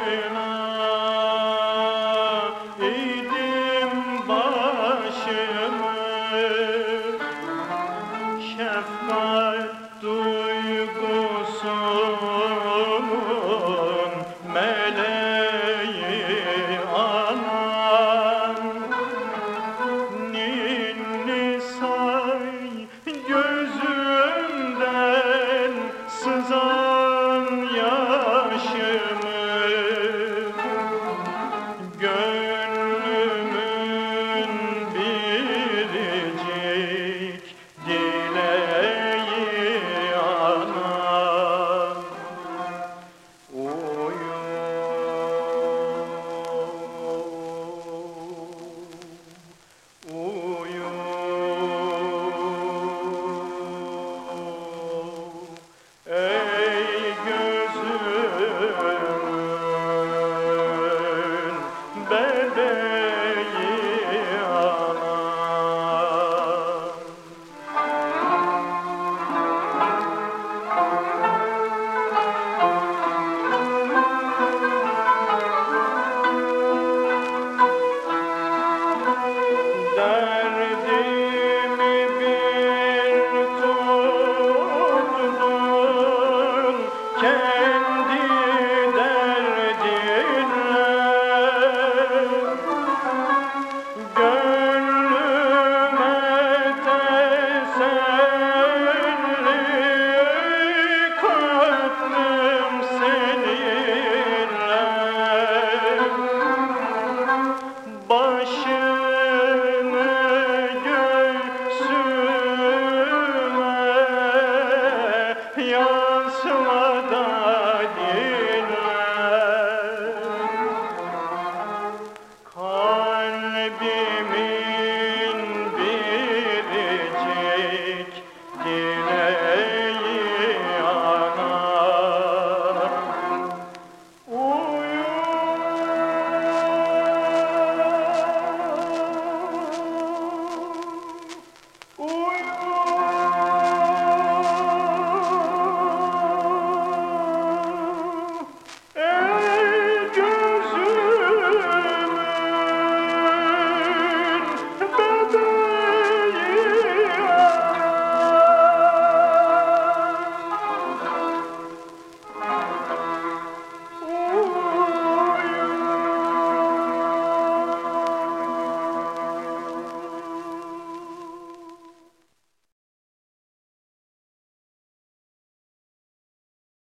Amen. Yansıma